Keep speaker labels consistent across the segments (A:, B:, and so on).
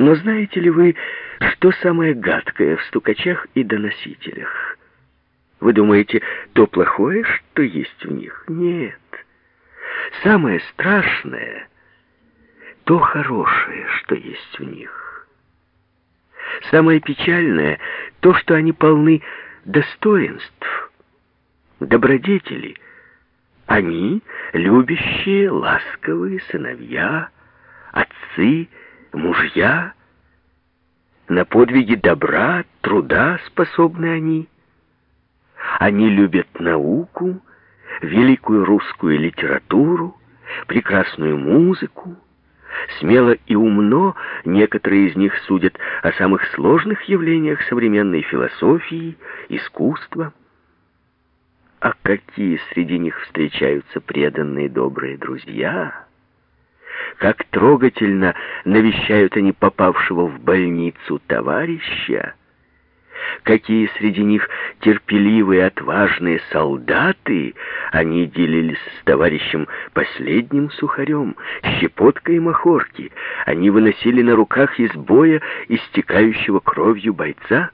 A: Но знаете ли вы, что самое гадкое в стукачах и доносителях? Вы думаете, то плохое, что есть в них? Нет. Самое страшное — то хорошее, что есть в них. Самое печальное — то, что они полны достоинств, добродетели. Они — любящие, ласковые сыновья, отцы, мужья. На подвиги добра, труда способны они. Они любят науку, великую русскую литературу, прекрасную музыку. Смело и умно некоторые из них судят о самых сложных явлениях современной философии, искусства. А какие среди них встречаются преданные добрые друзья! Как трогательно навещают они попавшего в больницу товарища! какие среди них терпеливые, отважные солдаты, они делились с товарищем последним сухарем, щепоткой махорки, они выносили на руках из боя истекающего кровью бойца,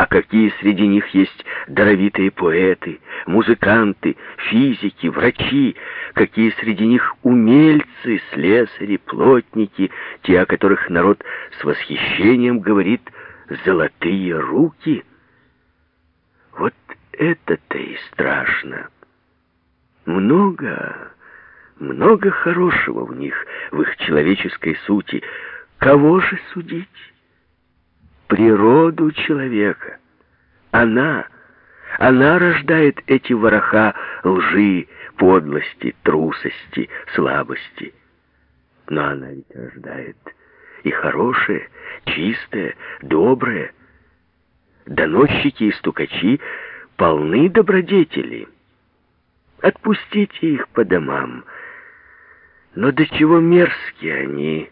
A: а какие среди них есть даровитые поэты, музыканты, физики, врачи, какие среди них умельцы, слесари, плотники, те, о которых народ с восхищением говорит – золотые руки. Вот это-то и страшно. Много, много хорошего в них, в их человеческой сути. Кого же судить? Природу человека. Она, она рождает эти вороха лжи, подлости, трусости, слабости. Но она ведь рождает и хорошее, чистое, доброе. Доносчики и стукачи полны добродетели. Отпустите их по домам. Но до чего мерзкие они,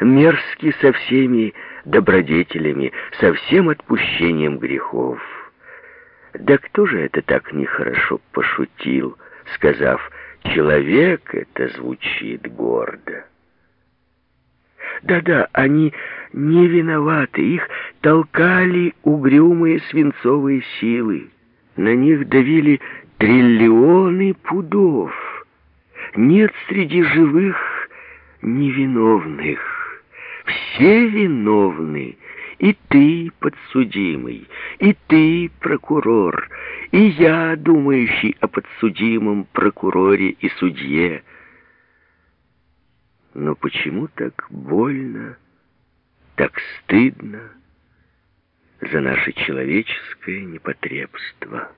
A: мерзки со всеми добродетелями, со всем отпущением грехов. Да кто же это так нехорошо пошутил, сказав, «Человек это звучит гордо». Да-да, они не виноваты, их толкали угрюмые свинцовые силы. На них давили триллионы пудов. Нет среди живых невиновных. Все виновны. И ты, подсудимый, и ты, прокурор, и я, думающий о подсудимом прокуроре и судье, но почему так больно, так стыдно за наше человеческое непотребство?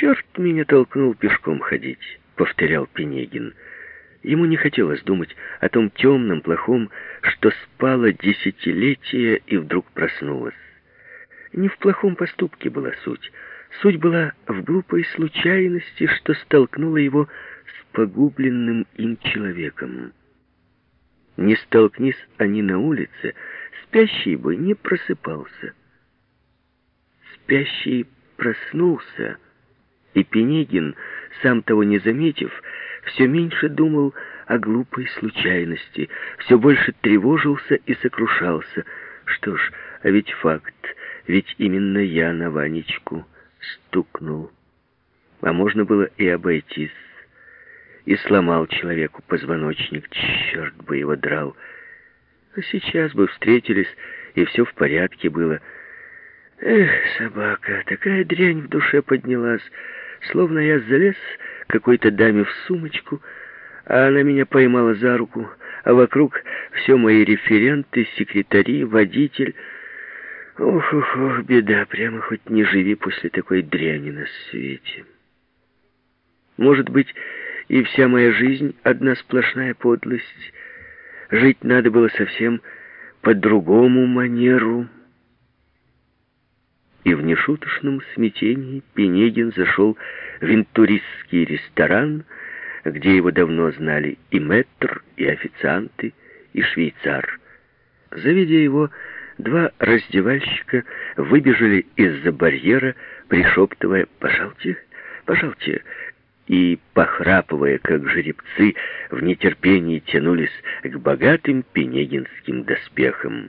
A: «Черт меня толкнул пешком ходить», — повторял Пенегин. Ему не хотелось думать о том темном, плохом, что спало десятилетия и вдруг проснулось. Не в плохом поступке была суть. Суть была в глупой случайности, что столкнула его погубленным им человеком. Не столкнись они на улице, спящий бы не просыпался. Спящий проснулся, и Пенегин, сам того не заметив, все меньше думал о глупой случайности, все больше тревожился и сокрушался. Что ж, а ведь факт, ведь именно я на Ванечку стукнул. А можно было и обойтись и сломал человеку позвоночник. Черт бы его драл. А сейчас бы встретились, и все в порядке было. Эх, собака, такая дрянь в душе поднялась, словно я залез какой-то даме в сумочку, а она меня поймала за руку, а вокруг все мои референты, секретари, водитель. Ох, ох, ох, беда, прямо хоть не живи после такой дряни на свете. Может быть, и вся моя жизнь — одна сплошная подлость. Жить надо было совсем по другому манеру. И в нешуточном смятении Пенегин зашел в интуристский ресторан, где его давно знали и мэтр, и официанты, и швейцар. Завидя его, два раздевальщика выбежали из-за барьера, пришептывая «Пожалуйте, пожалуйте, и, похрапывая, как жеребцы, в нетерпении тянулись к богатым пенегинским доспехам.